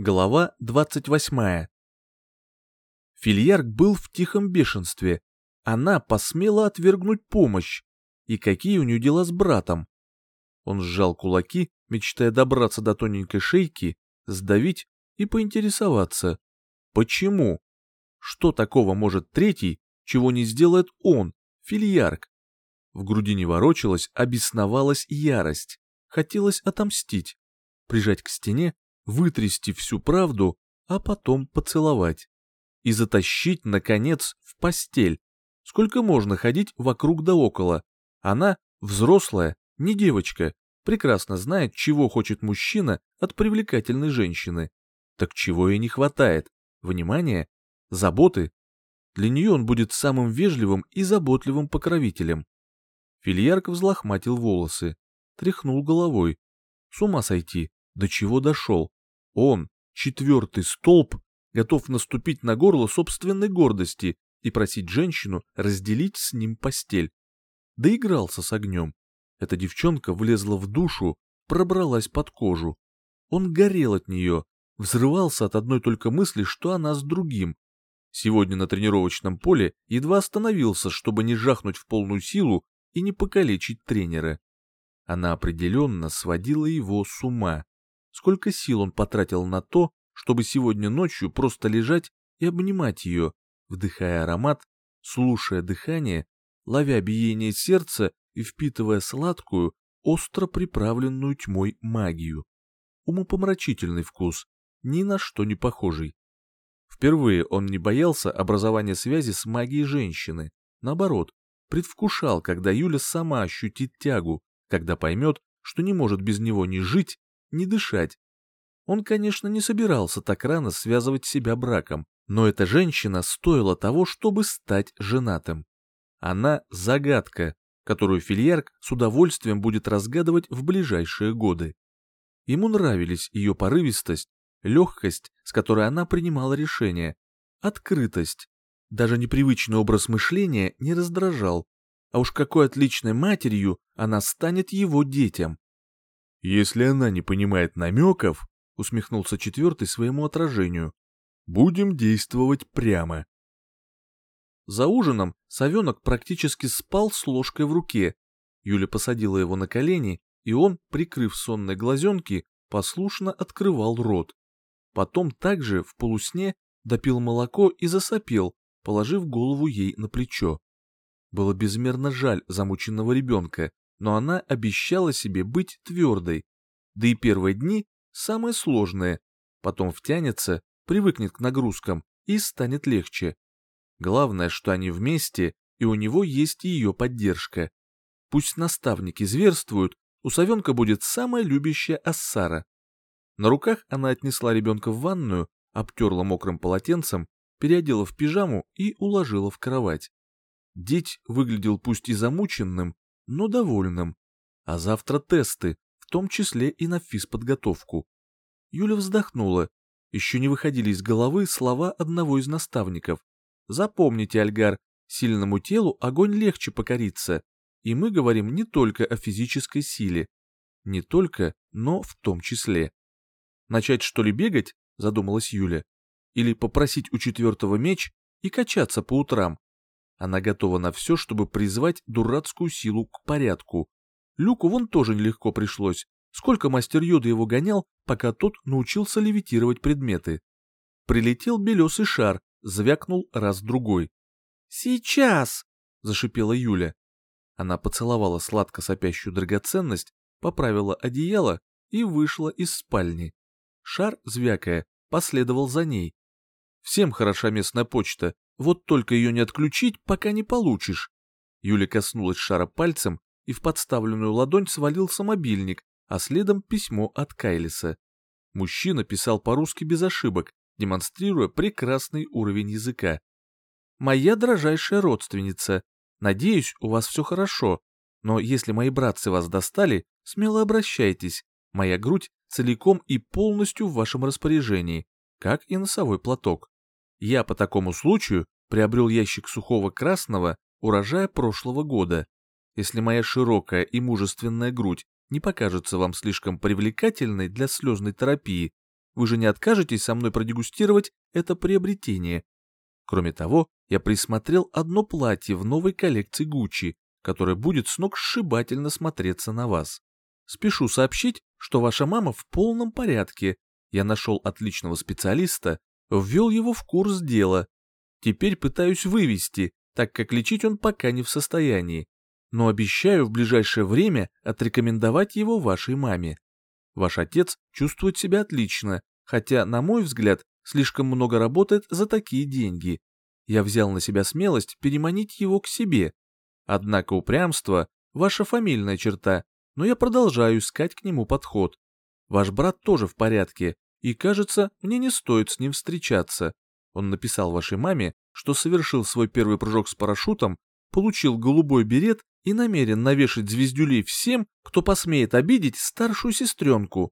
Глава 28. Фильярк был в тихом бешенстве. Она посмела отвергнуть помощь. И какие у нее дела с братом? Он сжал кулаки, мечтая добраться до тоненькой шейки, сдавить и поинтересоваться. Почему? Что такого может третий, чего не сделает он, Фильярк? В груди не ворочалась, а бесновалась ярость. Хотелось отомстить, прижать к стене вытрясти всю правду, а потом поцеловать. И затащить, наконец, в постель. Сколько можно ходить вокруг да около? Она, взрослая, не девочка, прекрасно знает, чего хочет мужчина от привлекательной женщины. Так чего ей не хватает? Внимания? Заботы? Для нее он будет самым вежливым и заботливым покровителем. Фильярк взлохматил волосы, тряхнул головой. С ума сойти, до чего дошел. Он, четвертый столб, готов наступить на горло собственной гордости и просить женщину разделить с ним постель. Доигрался с огнем. Эта девчонка влезла в душу, пробралась под кожу. Он горел от нее, взрывался от одной только мысли, что она с другим. Сегодня на тренировочном поле едва остановился, чтобы не жахнуть в полную силу и не покалечить тренера. Она определенно сводила его с ума. Сколько сил он потратил на то, чтобы сегодня ночью просто лежать и обнимать ее, вдыхая аромат, слушая дыхание, ловя биение сердца и впитывая сладкую, остро приправленную тьмой магию. Умопомрачительный вкус, ни на что не похожий. Впервые он не боялся образования связи с магией женщины, наоборот, предвкушал, когда Юля сама ощутит тягу, когда поймет, что не может без него ни жить, не дышать. Он, конечно, не собирался так рано связывать себя браком, но эта женщина стоила того, чтобы стать женатым. Она — загадка, которую Фильярк с удовольствием будет разгадывать в ближайшие годы. Ему нравились ее порывистость, легкость, с которой она принимала решения, открытость. Даже непривычный образ мышления не раздражал. А уж какой отличной матерью она станет его детям. «Если она не понимает намеков», — усмехнулся четвертый своему отражению, — «будем действовать прямо». За ужином совенок практически спал с ложкой в руке. Юля посадила его на колени, и он, прикрыв сонной глазенки, послушно открывал рот. Потом также в полусне допил молоко и засопел, положив голову ей на плечо. Было безмерно жаль замученного ребенка, но она обещала себе быть твердой. Да и первые дни самые сложные, потом втянется, привыкнет к нагрузкам и станет легче. Главное, что они вместе, и у него есть ее поддержка. Пусть наставники зверствуют, у совенка будет самая любящая Ассара. На руках она отнесла ребенка в ванную, обтерла мокрым полотенцем, переодела в пижаму и уложила в кровать. Дить выглядел пусть и замученным, но довольным. А завтра тесты, в том числе и на физподготовку. Юля вздохнула. Еще не выходили из головы слова одного из наставников. Запомните, Альгар, сильному телу огонь легче покориться. И мы говорим не только о физической силе. Не только, но в том числе. Начать что ли бегать, задумалась Юля. Или попросить у четвертого меч и качаться по утрам. Она готова на все, чтобы призвать дурацкую силу к порядку. Люку вон тоже нелегко пришлось. Сколько мастер Йода его гонял, пока тот научился левитировать предметы. Прилетел белесый шар, звякнул раз-другой. «Сейчас!» — зашипела Юля. Она поцеловала сладко сопящую драгоценность, поправила одеяло и вышла из спальни. Шар, звякая, последовал за ней. Всем хороша местная почта, вот только ее не отключить, пока не получишь. Юля коснулась шара пальцем, и в подставленную ладонь свалился мобильник, а следом письмо от Кайлиса. Мужчина писал по-русски без ошибок, демонстрируя прекрасный уровень языка. «Моя дрожайшая родственница, надеюсь, у вас все хорошо, но если мои братцы вас достали, смело обращайтесь, моя грудь целиком и полностью в вашем распоряжении, как и носовой платок. Я по такому случаю приобрел ящик сухого красного урожая прошлого года. Если моя широкая и мужественная грудь не покажется вам слишком привлекательной для слезной терапии, вы же не откажетесь со мной продегустировать это приобретение. Кроме того, я присмотрел одно платье в новой коллекции Гуччи, которое будет с ног сшибательно смотреться на вас. Спешу сообщить, что ваша мама в полном порядке. Я нашел отличного специалиста, ввел его в курс дела. Теперь пытаюсь вывести, так как лечить он пока не в состоянии. Но обещаю в ближайшее время отрекомендовать его вашей маме. Ваш отец чувствует себя отлично, хотя, на мой взгляд, слишком много работает за такие деньги. Я взял на себя смелость переманить его к себе. Однако упрямство – ваша фамильная черта, но я продолжаю искать к нему подход. Ваш брат тоже в порядке, и, кажется, мне не стоит с ним встречаться. Он написал вашей маме, что совершил свой первый прыжок с парашютом, получил голубой берет и намерен навешать звездюлей всем, кто посмеет обидеть старшую сестренку.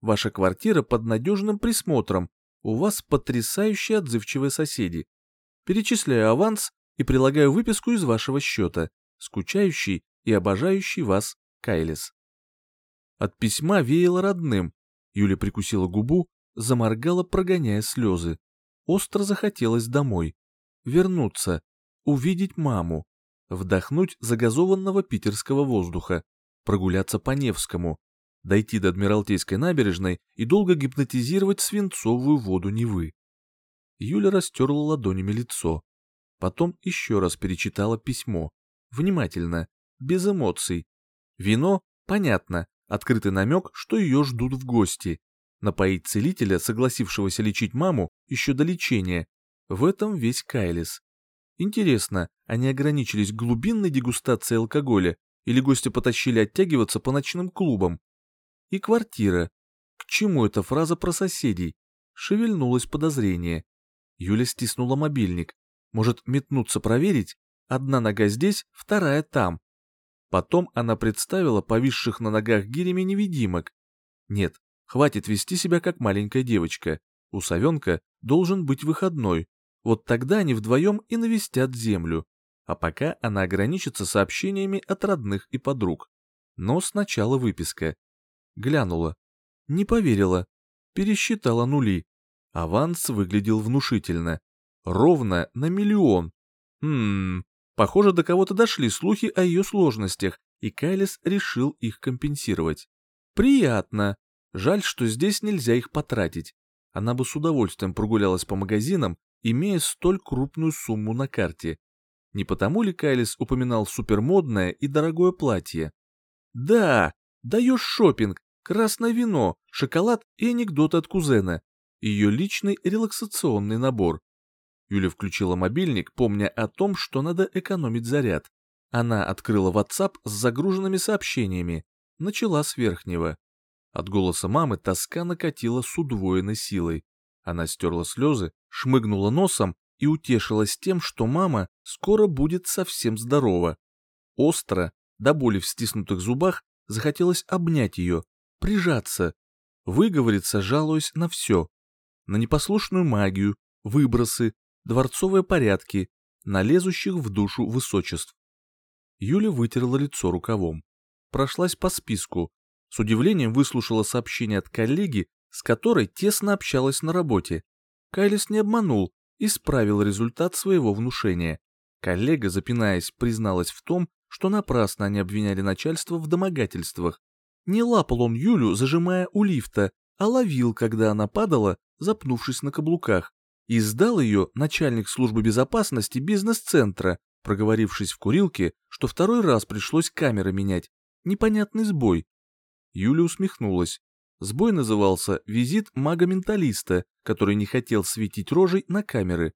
Ваша квартира под надежным присмотром, у вас потрясающие отзывчивые соседи. Перечисляю аванс и прилагаю выписку из вашего счета, скучающий и обожающий вас Кайлис. От письма веяло родным. Юля прикусила губу, заморгала, прогоняя слезы. Остро захотелось домой. Вернуться, увидеть маму, вдохнуть загазованного питерского воздуха, прогуляться по Невскому, дойти до Адмиралтейской набережной и долго гипнотизировать свинцовую воду Невы. Юля растерла ладонями лицо. Потом еще раз перечитала письмо. Внимательно, без эмоций. Вино, понятно, открытый намек, что ее ждут в гости. Напоить целителя, согласившегося лечить маму, еще до лечения. В этом весь Кайлис. Интересно, они ограничились глубинной дегустацией алкоголя или гости потащили оттягиваться по ночным клубам? И квартира. К чему эта фраза про соседей? Шевельнулось подозрение. Юля стиснула мобильник. Может, метнуться проверить? Одна нога здесь, вторая там. Потом она представила повисших на ногах гирями невидимок. Нет, хватит вести себя как маленькая девочка. У совенка должен быть выходной, вот тогда они вдвоем и навестят землю, а пока она ограничится сообщениями от родных и подруг. Но сначала выписка. Глянула. Не поверила. Пересчитала нули. Аванс выглядел внушительно. Ровно на миллион. Хм, похоже, до кого-то дошли слухи о ее сложностях, и Кайлис решил их компенсировать. Приятно. Жаль, что здесь нельзя их потратить. Она бы с удовольствием прогулялась по магазинам имея столь крупную сумму на карте. Не потому ли Кайлис упоминал супермодное и дорогое платье? Да, даешь шопинг, красное вино, шоколад и анекдоты от кузена. Ее личный релаксационный набор. Юля включила мобильник, помня о том, что надо экономить заряд. Она открыла WhatsApp с загруженными сообщениями. Начала с верхнего. От голоса мамы тоска накатила с удвоенной силой. Она стерла слезы, шмыгнула носом и утешилась тем, что мама скоро будет совсем здорова. Остро, до боли в стиснутых зубах, захотелось обнять ее, прижаться, выговориться, жалуясь на все. На непослушную магию, выбросы, дворцовые порядки, на лезущих в душу высочеств. Юля вытерла лицо рукавом. Прошлась по списку. С удивлением выслушала сообщение от коллеги с которой тесно общалась на работе. Кайлис не обманул, исправил результат своего внушения. Коллега, запинаясь, призналась в том, что напрасно они обвиняли начальство в домогательствах. Не лапал он Юлю, зажимая у лифта, а ловил, когда она падала, запнувшись на каблуках. И сдал ее начальник службы безопасности бизнес-центра, проговорившись в курилке, что второй раз пришлось камеры менять. Непонятный сбой. Юля усмехнулась. Сбой назывался «Визит мага-менталиста», который не хотел светить рожей на камеры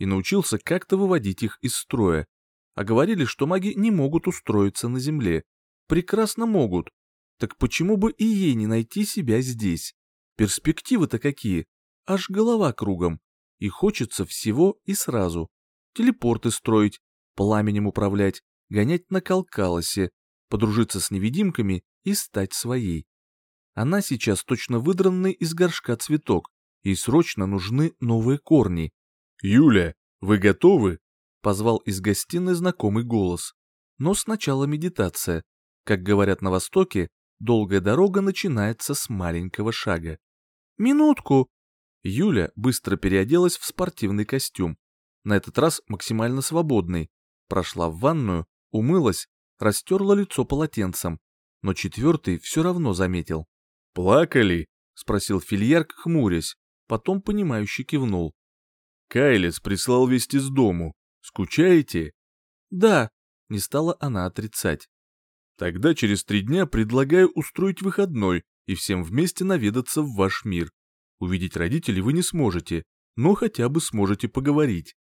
и научился как-то выводить их из строя. А говорили, что маги не могут устроиться на Земле. Прекрасно могут. Так почему бы и ей не найти себя здесь? Перспективы-то какие? Аж голова кругом. И хочется всего и сразу. Телепорты строить, пламенем управлять, гонять на Калкалосе, подружиться с невидимками и стать своей. Она сейчас точно выдранный из горшка цветок, ей срочно нужны новые корни. «Юля, вы готовы?» — позвал из гостиной знакомый голос. Но сначала медитация. Как говорят на Востоке, долгая дорога начинается с маленького шага. Минутку!» Юля быстро переоделась в спортивный костюм. На этот раз максимально свободный. Прошла в ванную, умылась, растерла лицо полотенцем. Но четвертый все равно заметил. «Плакали?» — спросил Фильярк, хмурясь. Потом понимающе кивнул. «Кайлес прислал вести с дому. Скучаете?» «Да», — не стала она отрицать. «Тогда через три дня предлагаю устроить выходной и всем вместе наведаться в ваш мир. Увидеть родителей вы не сможете, но хотя бы сможете поговорить».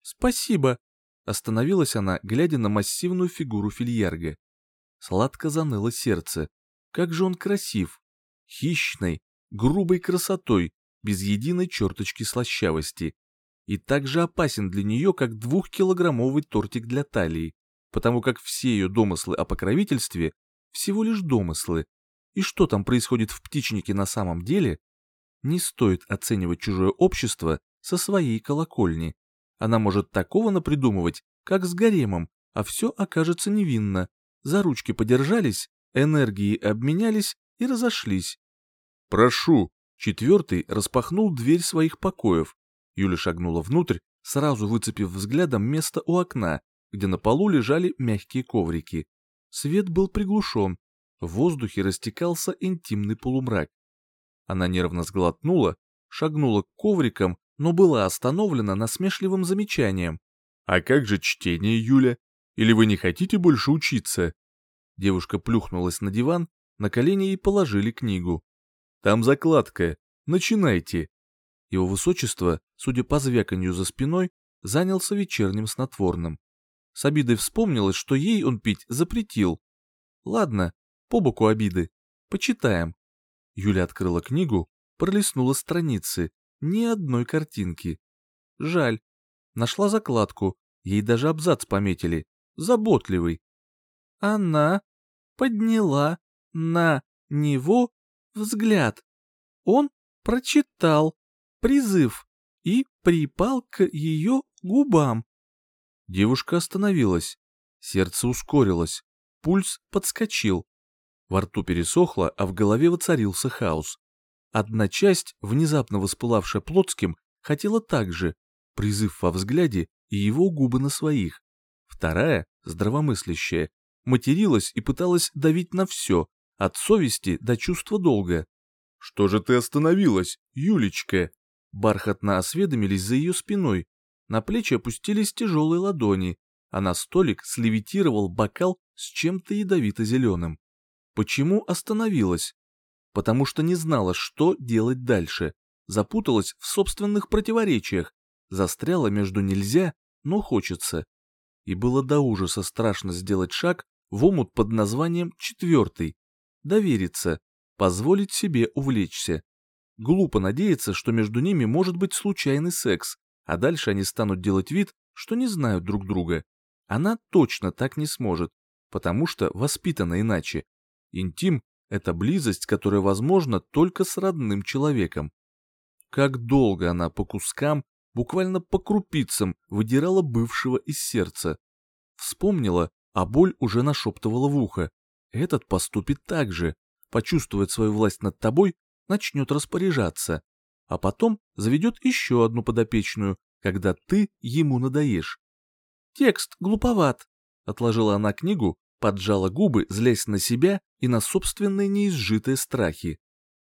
«Спасибо», — остановилась она, глядя на массивную фигуру Фильярга. Сладко заныло сердце. Как же он красив! Хищной, грубой красотой, без единой черточки слащавости. И так же опасен для нее, как двухкилограммовый тортик для талии, потому как все ее домыслы о покровительстве всего лишь домыслы. И что там происходит в птичнике на самом деле, не стоит оценивать чужое общество со своей колокольни. Она может такого напридумывать, как с гаремом, а все окажется невинно. За ручки подержались, энергии обменялись и разошлись. «Прошу!» Четвертый распахнул дверь своих покоев. Юля шагнула внутрь, сразу выцепив взглядом место у окна, где на полу лежали мягкие коврики. Свет был приглушен, в воздухе растекался интимный полумрак. Она нервно сглотнула, шагнула к коврикам, но была остановлена насмешливым замечанием. «А как же чтение, Юля? Или вы не хотите больше учиться?» Девушка плюхнулась на диван, на колени ей положили книгу. Там закладка. Начинайте. Его высочество, судя по звяканью за спиной, занялся вечерним снотворным. С обидой вспомнилось, что ей он пить запретил. Ладно, по боку обиды. Почитаем. Юля открыла книгу, пролистнула страницы. Ни одной картинки. Жаль. Нашла закладку. Ей даже абзац пометили. Заботливый. Она подняла на него взгляд. Он прочитал призыв и припал к ее губам. Девушка остановилась. Сердце ускорилось. Пульс подскочил. Во рту пересохло, а в голове воцарился хаос. Одна часть, внезапно воспылавшая Плотским, хотела так же, призыв во взгляде и его губы на своих. Вторая, здравомыслящая, материлась и пыталась давить на все, от совести до чувства долга. «Что же ты остановилась, Юлечка?» Бархатно осведомились за ее спиной. На плечи опустились тяжелые ладони, а на столик слевитировал бокал с чем-то ядовито-зеленым. Почему остановилась? Потому что не знала, что делать дальше. Запуталась в собственных противоречиях. Застряла между нельзя, но хочется. И было до ужаса страшно сделать шаг в омут под названием «четвертый», довериться, позволить себе увлечься. Глупо надеяться, что между ними может быть случайный секс, а дальше они станут делать вид, что не знают друг друга. Она точно так не сможет, потому что воспитана иначе. Интим — это близость, которая возможна только с родным человеком. Как долго она по кускам, буквально по крупицам, выдирала бывшего из сердца. Вспомнила, а боль уже нашептывала в ухо. Этот поступит так же, почувствует свою власть над тобой, начнет распоряжаться, а потом заведет еще одну подопечную, когда ты ему надоешь. Текст глуповат, отложила она книгу, поджала губы, злясь на себя и на собственные неизжитые страхи.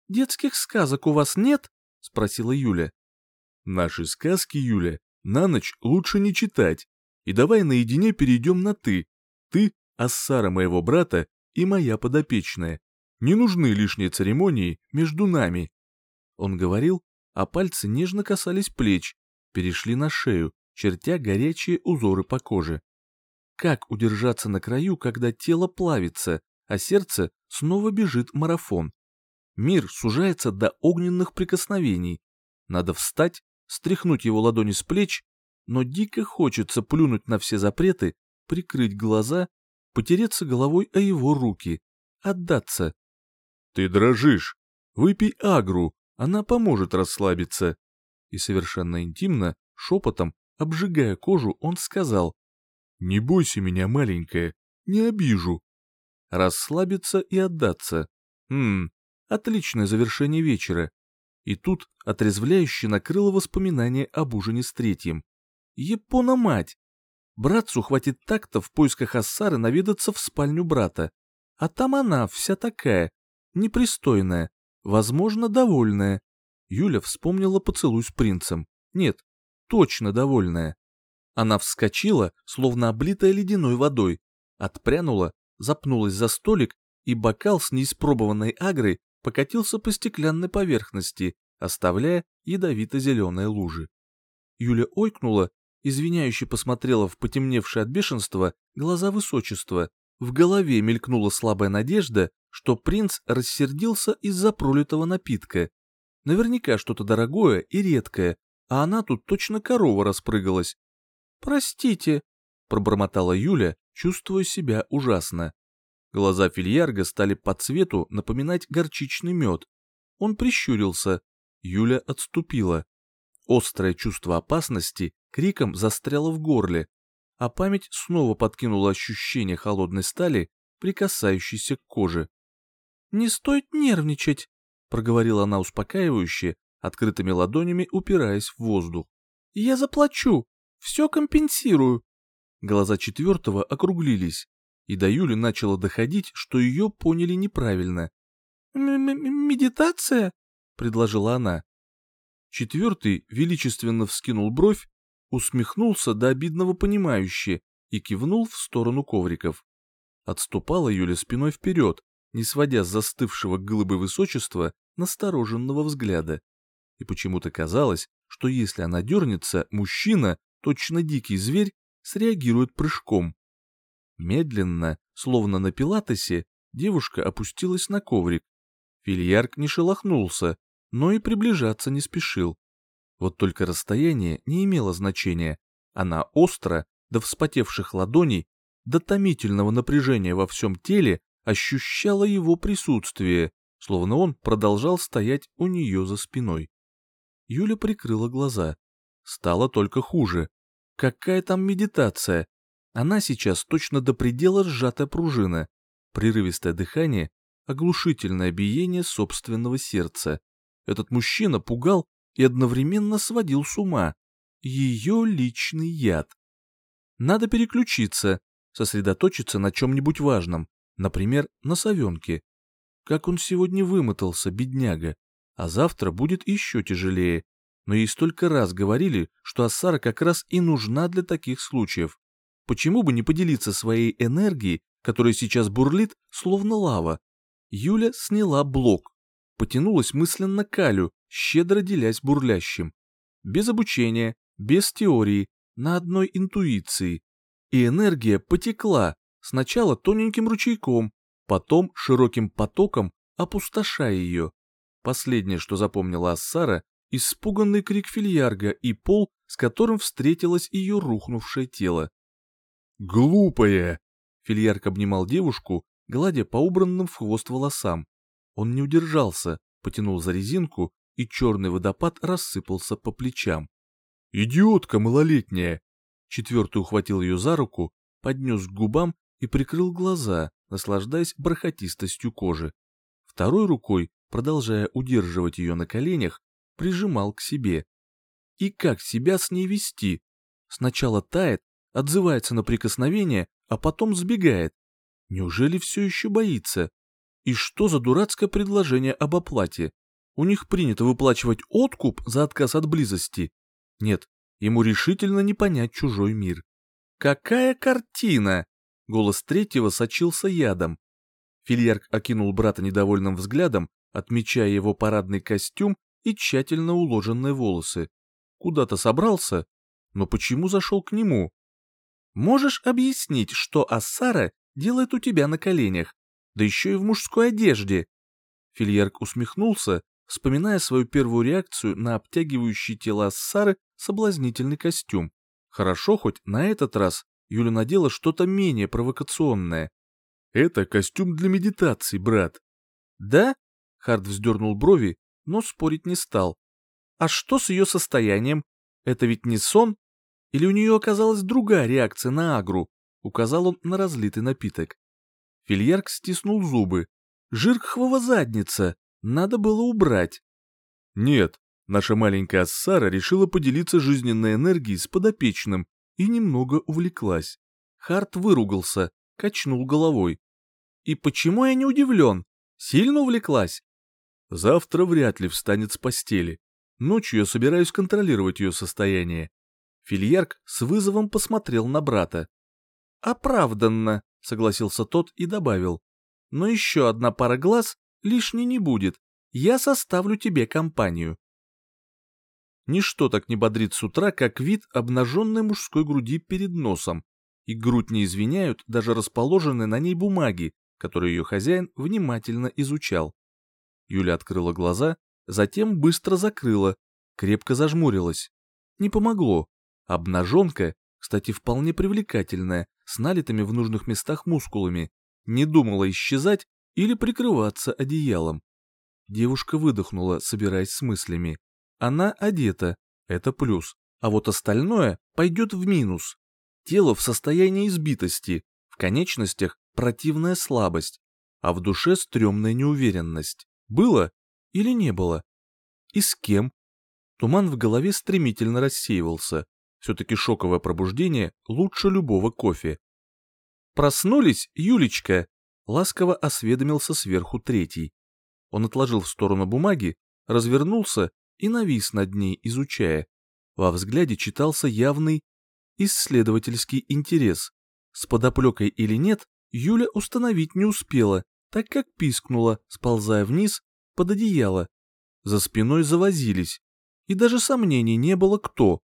«Детских сказок у вас нет?» — спросила Юля. «Наши сказки, Юля, на ночь лучше не читать. И давай наедине перейдем на «ты». Ты — Ассара моего брата и моя подопечная. Не нужны лишние церемонии между нами. Он говорил, а пальцы нежно касались плеч, перешли на шею, чертя горячие узоры по коже. Как удержаться на краю, когда тело плавится, а сердце снова бежит марафон? Мир сужается до огненных прикосновений. Надо встать, стряхнуть его ладони с плеч, но дико хочется плюнуть на все запреты, прикрыть глаза потереться головой о его руки, отдаться. «Ты дрожишь! Выпей агру, она поможет расслабиться!» И совершенно интимно, шепотом, обжигая кожу, он сказал, «Не бойся меня, маленькая, не обижу!» Расслабиться и отдаться. Хм, отличное завершение вечера. И тут отрезвляюще накрыло воспоминание об ужине с третьим. Япона-мать! Братцу хватит так-то в поисках Ассары наведаться в спальню брата. А там она вся такая, непристойная, возможно, довольная. Юля вспомнила поцелуй с принцем. Нет, точно довольная. Она вскочила, словно облитая ледяной водой, отпрянула, запнулась за столик, и бокал с неиспробованной агрой покатился по стеклянной поверхности, оставляя ядовито-зеленые лужи. Юля ойкнула, извиняюще посмотрела в потемневшее от бешенства глаза высочества. В голове мелькнула слабая надежда, что принц рассердился из-за пролитого напитка. Наверняка что-то дорогое и редкое, а она тут точно корова распрыгалась. «Простите», — пробормотала Юля, чувствуя себя ужасно. Глаза Фильярга стали по цвету напоминать горчичный мед. Он прищурился. Юля отступила. Острое чувство опасности криком застряло в горле, а память снова подкинула ощущение холодной стали, прикасающейся к коже. «Не стоит нервничать», — проговорила она успокаивающе, открытыми ладонями упираясь в воздух. «Я заплачу, все компенсирую». Глаза четвертого округлились и до Юли начало доходить, что ее поняли неправильно. «Медитация?» — предложила она. Четвертый величественно вскинул бровь, усмехнулся до обидного понимающе и кивнул в сторону ковриков. Отступала Юля спиной вперед, не сводя с застывшего глыбы высочества настороженного взгляда. И почему-то казалось, что если она дернется, мужчина, точно дикий зверь, среагирует прыжком. Медленно, словно на пилатесе, девушка опустилась на коврик. Фильярк не шелохнулся, но и приближаться не спешил. Вот только расстояние не имело значения. Она остро, до вспотевших ладоней, до томительного напряжения во всем теле ощущала его присутствие, словно он продолжал стоять у нее за спиной. Юля прикрыла глаза. Стало только хуже. Какая там медитация? Она сейчас точно до предела сжатая пружина, прерывистое дыхание, оглушительное биение собственного сердца. Этот мужчина пугал и одновременно сводил с ума. Ее личный яд. Надо переключиться, сосредоточиться на чем-нибудь важном, например, на совенке. Как он сегодня вымотался, бедняга, а завтра будет еще тяжелее. Но ей столько раз говорили, что Ассара как раз и нужна для таких случаев. Почему бы не поделиться своей энергией, которая сейчас бурлит, словно лава? Юля сняла блок, потянулась мысленно к Алю, щедро делясь бурлящим. Без обучения, без теории, на одной интуиции. И энергия потекла, сначала тоненьким ручейком, потом широким потоком, опустошая ее. Последнее, что запомнила Ассара, испуганный крик фильярга и пол, с которым встретилось ее рухнувшее тело. «Глупая!» Фильярк обнимал девушку, гладя по убранным в хвост волосам. Он не удержался, потянул за резинку, и черный водопад рассыпался по плечам. «Идиотка малолетняя!» Четвертый ухватил ее за руку, поднес к губам и прикрыл глаза, наслаждаясь бархатистостью кожи. Второй рукой, продолжая удерживать ее на коленях, прижимал к себе. И как себя с ней вести? Сначала тает, отзывается на прикосновение, а потом сбегает. Неужели все еще боится? И что за дурацкое предложение об оплате? У них принято выплачивать откуп за отказ от близости. Нет, ему решительно не понять чужой мир. «Какая картина!» Голос третьего сочился ядом. Фильярк окинул брата недовольным взглядом, отмечая его парадный костюм и тщательно уложенные волосы. Куда-то собрался, но почему зашел к нему? Можешь объяснить, что Ассара делает у тебя на коленях, да еще и в мужской одежде?» Фильярк усмехнулся, вспоминая свою первую реакцию на обтягивающий тело Ассары соблазнительный костюм. Хорошо, хоть на этот раз Юля надела что-то менее провокационное. «Это костюм для медитации, брат». «Да?» — Харт вздернул брови, но спорить не стал. «А что с ее состоянием? Это ведь не сон?» Или у нее оказалась другая реакция на агру? Указал он на разлитый напиток. Фильярк стиснул зубы. Жиркхвова задница. Надо было убрать. Нет, наша маленькая Ассара решила поделиться жизненной энергией с подопечным и немного увлеклась. Харт выругался, качнул головой. И почему я не удивлен? Сильно увлеклась? Завтра вряд ли встанет с постели. Ночью я собираюсь контролировать ее состояние. Фильярк с вызовом посмотрел на брата. «Оправданно», — согласился тот и добавил. «Но еще одна пара глаз лишней не будет. Я составлю тебе компанию». Ничто так не бодрит с утра, как вид обнаженной мужской груди перед носом, и грудь не извиняют даже расположенные на ней бумаги, которые ее хозяин внимательно изучал. Юля открыла глаза, затем быстро закрыла, крепко зажмурилась. Не помогло. Обнаженка, кстати, вполне привлекательная, с налитыми в нужных местах мускулами, не думала исчезать или прикрываться одеялом. Девушка выдохнула, собираясь с мыслями. Она одета, это плюс, а вот остальное пойдет в минус. Тело в состоянии избитости, в конечностях противная слабость, а в душе стрёмная неуверенность. Было или не было? И с кем? Туман в голове стремительно рассеивался. Все-таки шоковое пробуждение лучше любого кофе. «Проснулись, Юлечка?» — ласково осведомился сверху третий. Он отложил в сторону бумаги, развернулся и навис над ней, изучая. Во взгляде читался явный исследовательский интерес. С подоплекой или нет, Юля установить не успела, так как пискнула, сползая вниз под одеяло. За спиной завозились, и даже сомнений не было кто.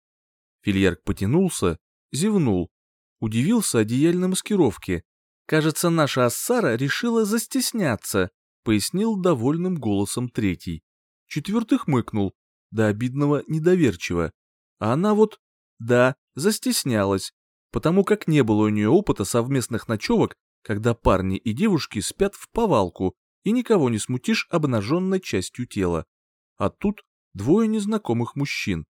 Фильярк потянулся, зевнул, удивился одеяльной маскировке. «Кажется, наша Ассара решила застесняться», — пояснил довольным голосом третий. Четвертый хмыкнул, до обидного недоверчиво. А она вот, да, застеснялась, потому как не было у нее опыта совместных ночевок, когда парни и девушки спят в повалку, и никого не смутишь обнаженной частью тела. А тут двое незнакомых мужчин.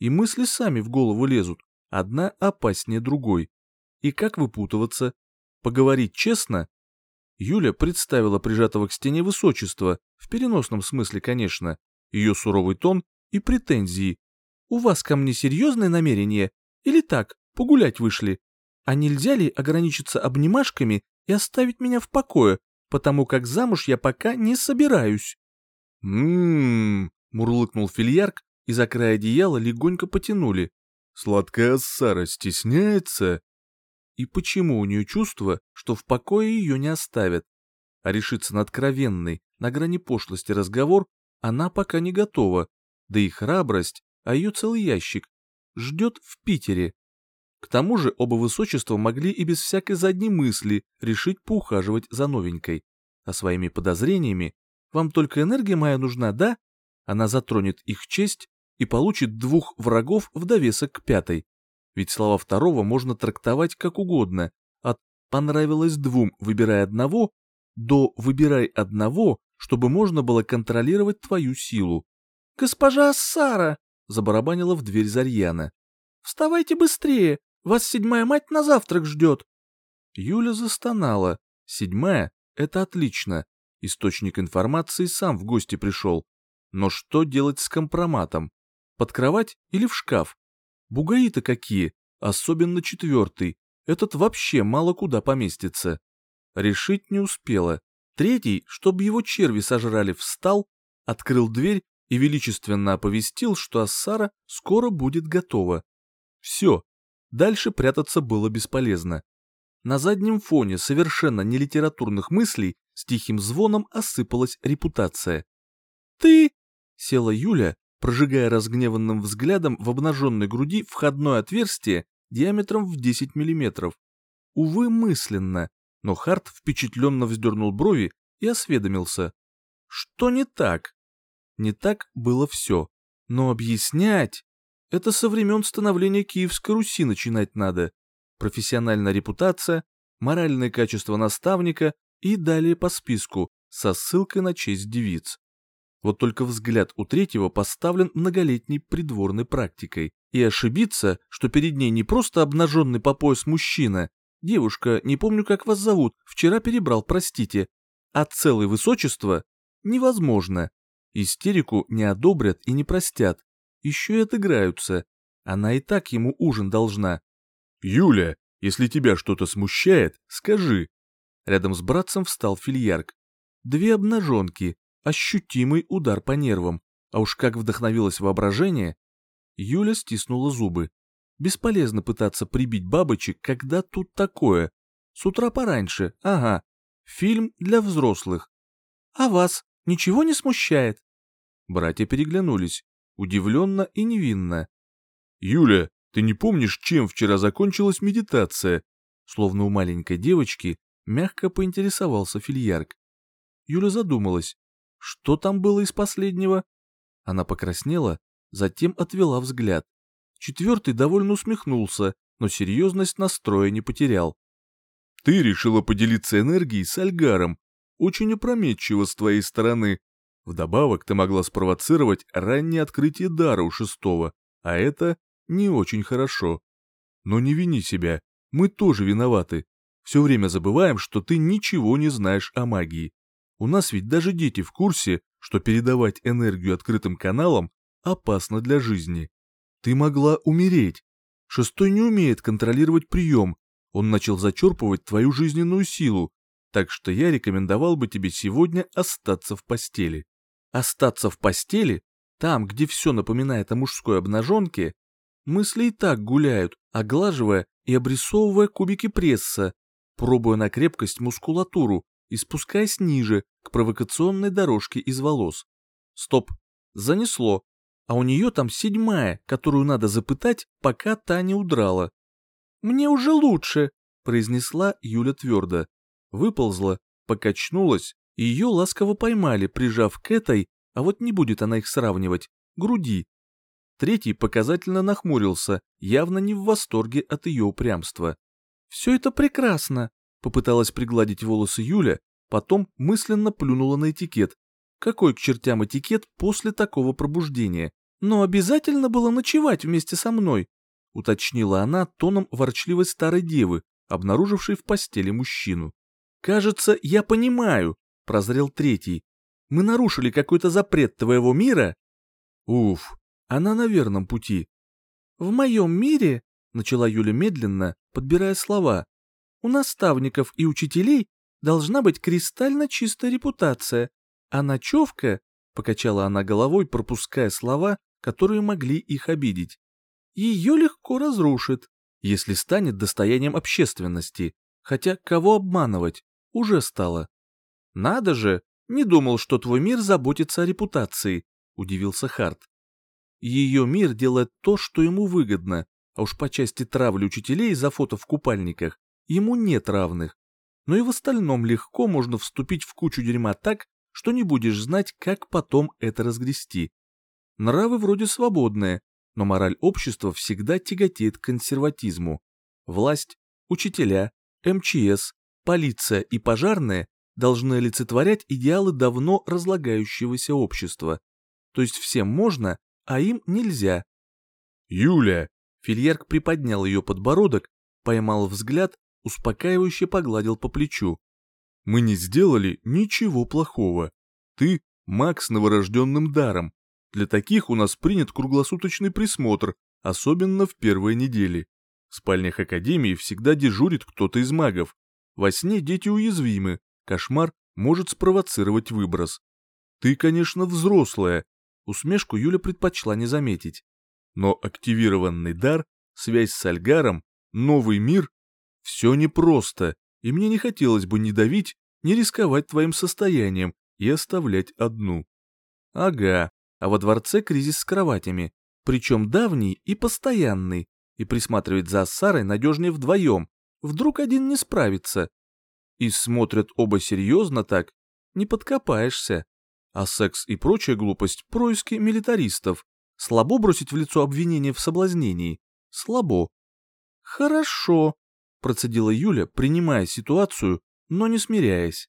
И мысли сами в голову лезут, одна опаснее другой. И как выпутываться? Поговорить честно? Юля представила прижатого к стене высочества, в переносном смысле, конечно, ее суровый тон и претензии. «У вас ко мне серьезное намерение? Или так, погулять вышли? А нельзя ли ограничиться обнимашками и оставить меня в покое, потому как замуж я пока не собираюсь?» «М-м-м», мурлыкнул фильярк, и за край одеяла легонько потянули. «Сладкая Сара стесняется?» И почему у нее чувство, что в покое ее не оставят? А решиться на откровенный, на грани пошлости разговор она пока не готова, да и храбрость, а ее целый ящик, ждет в Питере. К тому же оба высочества могли и без всякой задней мысли решить поухаживать за новенькой. А своими подозрениями «Вам только энергия моя нужна, да?» Она затронет их честь и получит двух врагов в довесок к пятой. Ведь слова второго можно трактовать как угодно, от «понравилось двум, выбирай одного» до «выбирай одного, чтобы можно было контролировать твою силу». «Госпожа Сара!» — забарабанила в дверь Зарьяна. «Вставайте быстрее, вас седьмая мать на завтрак ждет!» Юля застонала. Седьмая — это отлично. Источник информации сам в гости пришел. Но что делать с компроматом? Под кровать или в шкаф? Бугаи-то какие, особенно четвертый. Этот вообще мало куда поместится. Решить не успела. Третий, чтобы его черви сожрали, встал, открыл дверь и величественно оповестил, что Ассара скоро будет готова. Все, дальше прятаться было бесполезно. На заднем фоне совершенно нелитературных мыслей с тихим звоном осыпалась репутация. «Ты...» — села Юля, прожигая разгневанным взглядом в обнаженной груди входное отверстие диаметром в 10 миллиметров. Увы, мысленно, но Харт впечатленно вздернул брови и осведомился. Что не так? Не так было все. Но объяснять... Это со времен становления Киевской Руси начинать надо. Профессиональная репутация, моральные качества наставника и далее по списку, со ссылкой на честь девиц. Вот только взгляд у третьего поставлен многолетней придворной практикой. И ошибиться, что перед ней не просто обнаженный по пояс мужчина, девушка, не помню, как вас зовут, вчера перебрал, простите, а целое высочество, невозможно. Истерику не одобрят и не простят. Еще и отыграются. Она и так ему ужин должна. «Юля, если тебя что-то смущает, скажи». Рядом с братцем встал фильярк. Две обнаженки, ощутимый удар по нервам. А уж как вдохновилось воображение. Юля стиснула зубы. Бесполезно пытаться прибить бабочек, когда тут такое. С утра пораньше, ага. Фильм для взрослых. А вас ничего не смущает? Братья переглянулись, удивленно и невинно. «Юля, ты не помнишь, чем вчера закончилась медитация?» Словно у маленькой девочки мягко поинтересовался фильярк. Юля задумалась, что там было из последнего? Она покраснела, затем отвела взгляд. Четвертый довольно усмехнулся, но серьезность настроя не потерял. «Ты решила поделиться энергией с Альгаром. Очень опрометчиво с твоей стороны. Вдобавок ты могла спровоцировать раннее открытие дара у шестого, а это не очень хорошо. Но не вини себя, мы тоже виноваты. Все время забываем, что ты ничего не знаешь о магии. У нас ведь даже дети в курсе, что передавать энергию открытым каналам опасно для жизни. Ты могла умереть. Шестой не умеет контролировать прием, он начал зачерпывать твою жизненную силу, так что я рекомендовал бы тебе сегодня остаться в постели. Остаться в постели, там, где все напоминает о мужской обнаженке, мысли и так гуляют, оглаживая и обрисовывая кубики пресса, пробуя на крепкость мускулатуру и спускаясь ниже, к провокационной дорожке из волос. Стоп, занесло, а у нее там седьмая, которую надо запытать, пока та не удрала. «Мне уже лучше», — произнесла Юля твердо. Выползла, покачнулась, ее ласково поймали, прижав к этой, а вот не будет она их сравнивать, груди. Третий показательно нахмурился, явно не в восторге от ее упрямства. «Все это прекрасно», — попыталась пригладить волосы Юля, потом мысленно плюнула на этикет. Какой к чертям этикет после такого пробуждения? Но обязательно было ночевать вместе со мной, уточнила она тоном ворчливой старой девы, обнаружившей в постели мужчину. «Кажется, я понимаю», — прозрел третий. «Мы нарушили какой-то запрет твоего мира?» «Уф, она на верном пути». «В моем мире», — начала Юля медленно, подбирая слова, «у наставников и учителей должна быть кристально чистая репутация, а ночевка», — покачала она головой, пропуская слова, которые могли их обидеть, «ее легко разрушит, если станет достоянием общественности, хотя кого обманывать, уже стало. Надо же, не думал, что твой мир заботится о репутации, удивился Харт. Ее мир делает то, что ему выгодно, а уж по части травли учителей за фото в купальниках ему нет равных. Но и в остальном легко можно вступить в кучу дерьма так, что не будешь знать, как потом это разгрести. Нравы вроде свободные, но мораль общества всегда тяготеет к консерватизму. Власть, учителя, МЧС, полиция и пожарные должны олицетворять идеалы давно разлагающегося общества. То есть всем можно, а им нельзя. «Юля!» Фильерк приподнял ее подбородок, поймал взгляд, успокаивающе погладил по плечу. «Мы не сделали ничего плохого. Ты — маг с новорожденным даром. Для таких у нас принят круглосуточный присмотр, особенно в первые недели. В спальнях Академии всегда дежурит кто-то из магов. Во сне дети уязвимы, кошмар может спровоцировать выброс. Ты, конечно, взрослая, усмешку Юля предпочла не заметить. Но активированный дар, связь с Альгаром, новый мир — все непросто, и мне не хотелось бы ни давить, ни рисковать твоим состоянием и оставлять одну. Ага, а во дворце кризис с кроватями, причем давний и постоянный, и присматривать за Ассарой надежнее вдвоем, вдруг один не справится. И смотрят оба серьезно так, не подкопаешься. А секс и прочая глупость – происки милитаристов. Слабо бросить в лицо обвинение в соблазнении? Слабо. Хорошо, процедила Юля, принимая ситуацию, но не смиряясь.